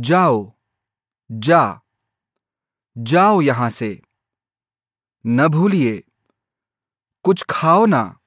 जाओ जा जाओ यहाँ से। न भूलिए कुछ खाओ ना।